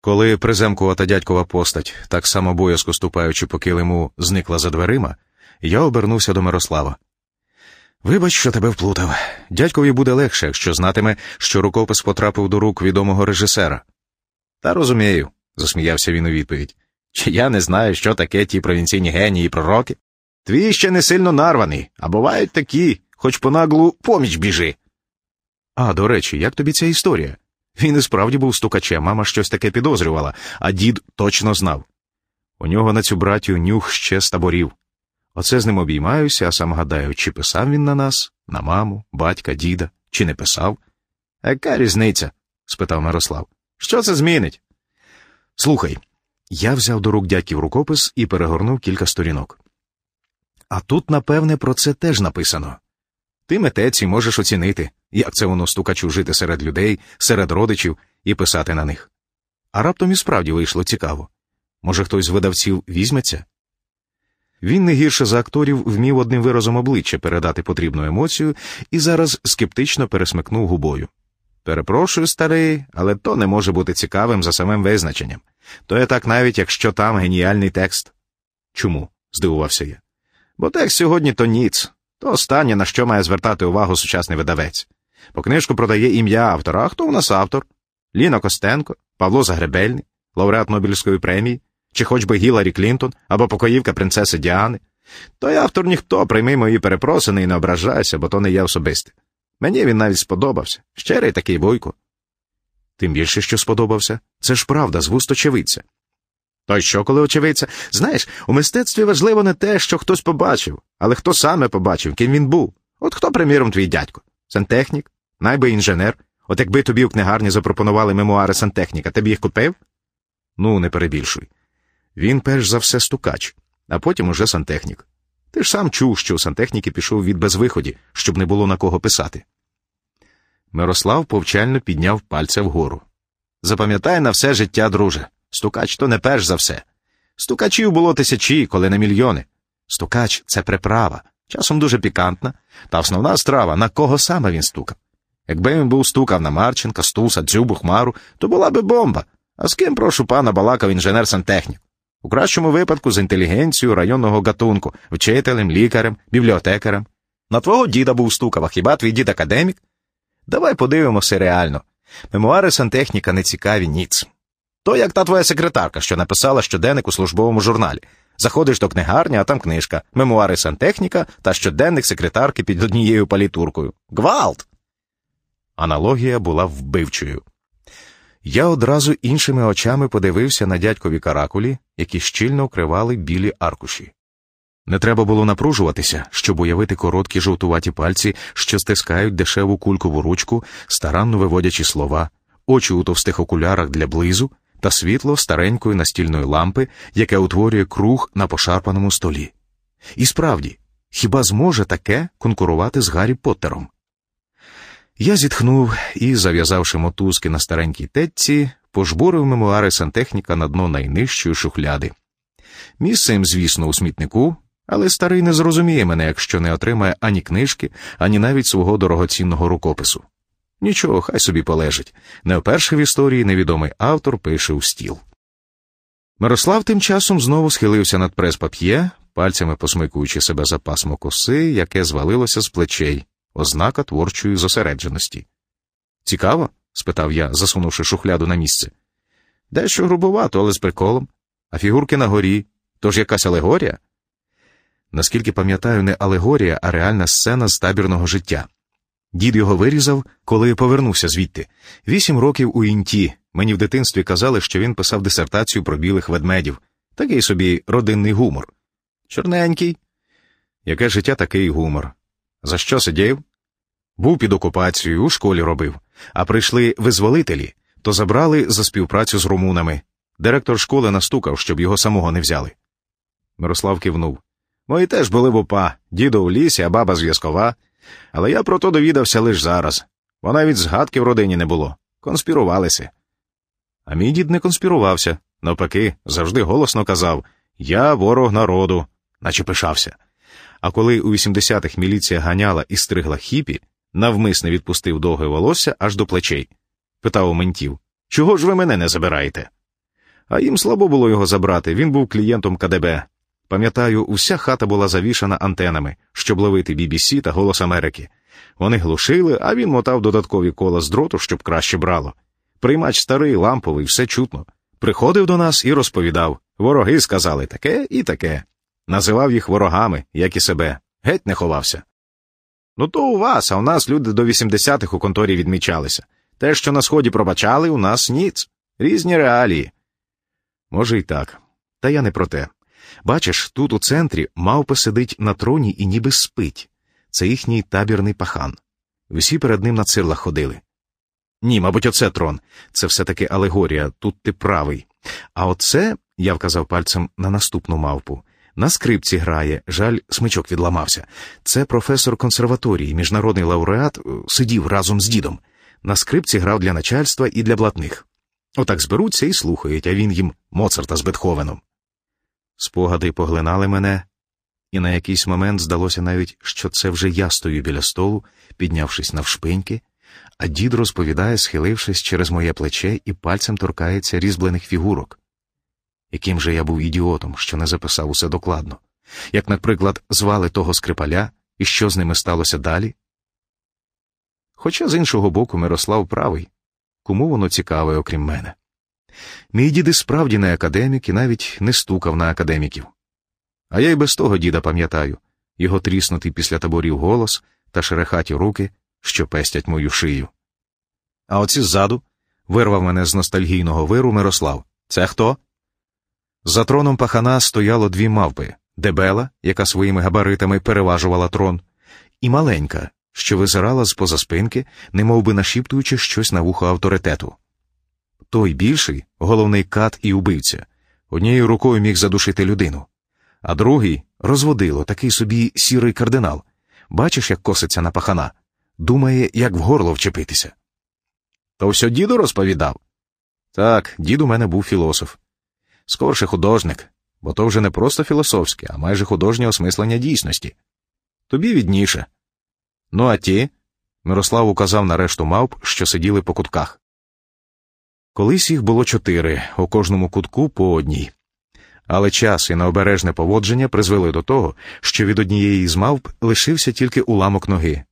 Коли приземкувата дядькова постать, так само боязко ступаючи по килиму, зникла за дверима, я обернувся до Мирослава. Вибач, що тебе вплутав. Дядькові буде легше, якщо знатиме, що рукопис потрапив до рук відомого режисера. Та розумію, засміявся він у відповідь. Чи я не знаю, що таке ті провінційні генії і пророки? Твій ще не сильно нарваний, а бувають такі, хоч по наглу поміч біжи. А, до речі, як тобі ця історія? Він і справді був стукачем, мама щось таке підозрювала, а дід точно знав. У нього на цю братю нюх ще з таборів. Оце з ним обіймаюся, а сам гадаю, чи писав він на нас, на маму, батька, діда, чи не писав. Яка різниця? спитав Мирослав. Що це змінить? Слухай, я взяв до рук дядьків рукопис і перегорнув кілька сторінок. А тут, напевне, про це теж написано. Ти митець і можеш оцінити, як це воно стукачу жити серед людей, серед родичів і писати на них. А раптом і справді вийшло цікаво. Може, хтось з видавців візьметься? Він не гірше за акторів вмів одним виразом обличчя передати потрібну емоцію і зараз скептично пересмикнув губою. Перепрошую, старий, але то не може бути цікавим за самим визначенням. То є так навіть якщо там геніальний текст. Чому? здивувався я. Бо текст сьогодні то ніц, то останнє, на що має звертати увагу сучасний видавець. По книжку продає ім'я автора, а хто у нас автор? Ліна Костенко, Павло Загребельний, лауреат Нобелівської премії, чи хоч би Гіларі Клінтон або покоївка принцеси Діани. Той автор ніхто, прийми мої перепросини і не ображайся, бо то не є особисте. Мені він навіть сподобався. Щирий такий вуйко. Тим більше, що сподобався. Це ж правда, з вуст очевидця. То й що, коли очевидця? Знаєш, у мистецтві важливо не те, що хтось побачив, але хто саме побачив, ким він був. От хто, приміром, твій дядько? Сантехнік? Найби інженер. От якби тобі у книгарні запропонували мемуари сантехніка, ти б їх купив? Ну, не перебільшуй. Він перш за все стукач, а потім уже сантехнік. Ти ж сам чув, що у сантехніки пішов від безвиході, щоб не було на кого писати. Мирослав повчально підняв пальця вгору. Запам'ятай на все життя, друже. Стукач то не перш за все. Стукачів було тисячі, коли не мільйони. Стукач це приправа, часом дуже пікантна, та основна страва, на кого саме він стукав. Якби він був стукав на Марченка, Стуса, Дзюбу, Хмару, то була би бомба. А з ким, прошу пана, балакав інженер сантехнік? У кращому випадку з інтелігенцією районного гатунку, вчителем, лікарем, бібліотекарем. На твого діда був стукав, а хіба твій дід академік? Давай подивимося реально. Мемуари сантехніка не цікаві ніц. То як та твоя секретарка, що написала щоденник у службовому журналі. Заходиш до книгарні, а там книжка, мемуари сантехніка та щоденник секретарки під однією палітуркою. Гвалт! Аналогія була вбивчою. Я одразу іншими очами подивився на дядькові каракулі, які щільно вкривали білі аркуші. Не треба було напружуватися, щоб уявити короткі жовтуваті пальці, що стискають дешеву кулькову ручку, старанно виводячи слова, очі у товстих окулярах для близу та світло старенької настільної лампи, яке утворює круг на пошарпаному столі. І справді, хіба зможе таке конкурувати з Гаррі Поттером? Я зітхнув і, зав'язавши мотузки на старенькій тетці, пожбурив мемуари сантехніка на дно найнижчої шухляди. Місце їм, звісно, у смітнику, але старий не зрозуміє мене, якщо не отримає ані книжки, ані навіть свого дорогоцінного рукопису. Нічого, хай собі полежить. Не вперше в історії невідомий автор пише у стіл. Мирослав тим часом знову схилився над прес-пап'є, пальцями посмикуючи себе за пасмо коси, яке звалилося з плечей, ознака творчої зосередженості. Цікаво? спитав я, засунувши шухляду на місце. Дещо грубувато, але з приколом. А фігурки на горі. Тож якась алегорія? Наскільки пам'ятаю, не алегорія, а реальна сцена з табірного життя. Дід його вирізав, коли повернувся звідти. Вісім років у інті. Мені в дитинстві казали, що він писав дисертацію про білих ведмедів. Такий собі родинний гумор. Чорненький. Яке життя такий гумор. За що сидів? Був під окупацією, у школі робив. А прийшли визволителі, то забрали за співпрацю з румунами. Директор школи настукав, щоб його самого не взяли. Мирослав кивнув. Мої теж були в упа, дідо у лісі, а баба зв'язкова. Але я про то довідався лише зараз. Бо навіть згадки в родині не було. Конспірувалися. А мій дід не конспірувався. Навпаки, завжди голосно казав Я ворог народу, наче пишався. А коли у 80-х міліція ганяла і стригла хіпі, навмисне відпустив довге волосся аж до плечей. Питав у ментів Чого ж ви мене не забираєте? А їм слабо було його забрати, він був клієнтом КДБ. Пам'ятаю, уся хата була завішана антенами, щоб ловити BBC та Голос Америки. Вони глушили, а він мотав додаткові кола з дроту, щоб краще брало. Приймач старий, ламповий, все чутно. Приходив до нас і розповідав вороги сказали таке і таке. Називав їх ворогами, як і себе, геть не ховався. Ну, то у вас, а у нас люди до 80-х у конторі відмічалися. Те, що на сході пробачали, у нас ніц. Різні реалії. Може, й так. Та я не про те. Бачиш, тут у центрі мавпа сидить на троні і ніби спить. Це їхній табірний пахан. Всі перед ним на цирлах ходили. Ні, мабуть, оце трон. Це все-таки алегорія, тут ти правий. А оце, я вказав пальцем на наступну мавпу, на скрипці грає, жаль, смичок відламався. Це професор консерваторії, міжнародний лауреат, е, сидів разом з дідом. На скрипці грав для начальства і для блатних. Отак зберуться і слухають, а він їм Моцарта з Бетховеном. Спогади поглинали мене, і на якийсь момент здалося навіть, що це вже я стою біля столу, піднявшись навшпиньки, а дід розповідає, схилившись через моє плече і пальцем торкається різьблених фігурок. Яким же я був ідіотом, що не записав усе докладно, як, наприклад, звали того скрипаля і що з ними сталося далі? Хоча з іншого боку Мирослав правий, кому воно цікаве, окрім мене. Мій дід і справді не академік і навіть не стукав на академіків. А я й без того діда пам'ятаю його тріснутий після таборів голос та шерехаті руки, що пестять мою шию. А оці ззаду вирвав мене з ностальгійного виру Мирослав. Це хто? За троном пахана стояло дві мавпи дебела, яка своїми габаритами переважувала трон, і маленька, що визирала з поза спинки, немов би нашіптуючи щось на вухо авторитету. Той більший, головний кат і убивця, однією рукою міг задушити людину, а другий розводило такий собі сірий кардинал. Бачиш, як коситься на пахана, думає, як в горло вчепитися. То все діду розповідав? Так, дід у мене був філософ. Скорше художник, бо то вже не просто філософське, а майже художнє осмислення дійсності. Тобі відніше. Ну, а ті? Мирослав указав на решту мавп, що сиділи по кутках. Колись їх було чотири, у кожному кутку по одній. Але час і необережне поводження призвели до того, що від однієї з мавп лишився тільки уламок ноги.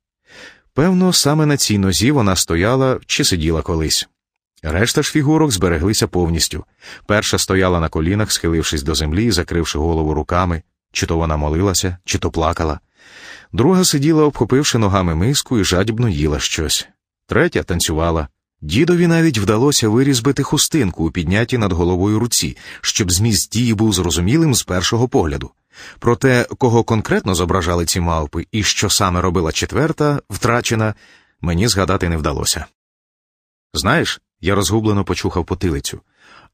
Певно, саме на цій нозі вона стояла чи сиділа колись. Решта ж фігурок збереглися повністю. Перша стояла на колінах, схилившись до землі закривши голову руками, чи то вона молилася, чи то плакала. Друга сиділа, обхопивши ногами миску і жадібно їла щось. Третя танцювала. Дідові навіть вдалося вирізбити хустинку у піднятій над головою руці, щоб зміст дії був зрозумілим з першого погляду. Проте, кого конкретно зображали ці мавпи і що саме робила четверта, втрачена, мені згадати не вдалося. Знаєш, я розгублено почухав потилицю.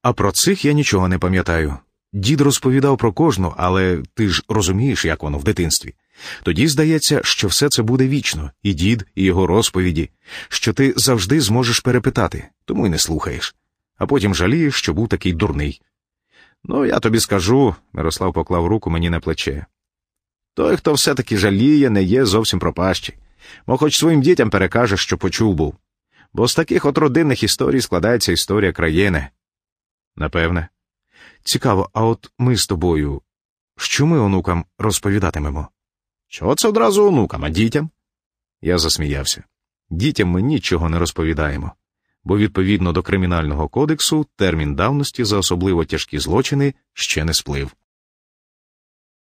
А про цих я нічого не пам'ятаю. Дід розповідав про кожну, але ти ж розумієш, як воно в дитинстві. Тоді здається, що все це буде вічно, і дід, і його розповіді, що ти завжди зможеш перепитати, тому й не слухаєш, а потім жалієш, що був такий дурний. Ну, я тобі скажу, Мирослав поклав руку мені на плече. Той, хто все таки жаліє, не є зовсім пропащий, мо хоч своїм дітям перекаже, що почув був. Бо з таких от родинних історій складається історія країни. Напевне. Цікаво, а от ми з тобою, що ми онукам розповідатимемо? Чого це одразу онукам, а дітям? Я засміявся. Дітям ми нічого не розповідаємо, бо відповідно до Кримінального кодексу термін давності за особливо тяжкі злочини ще не сплив.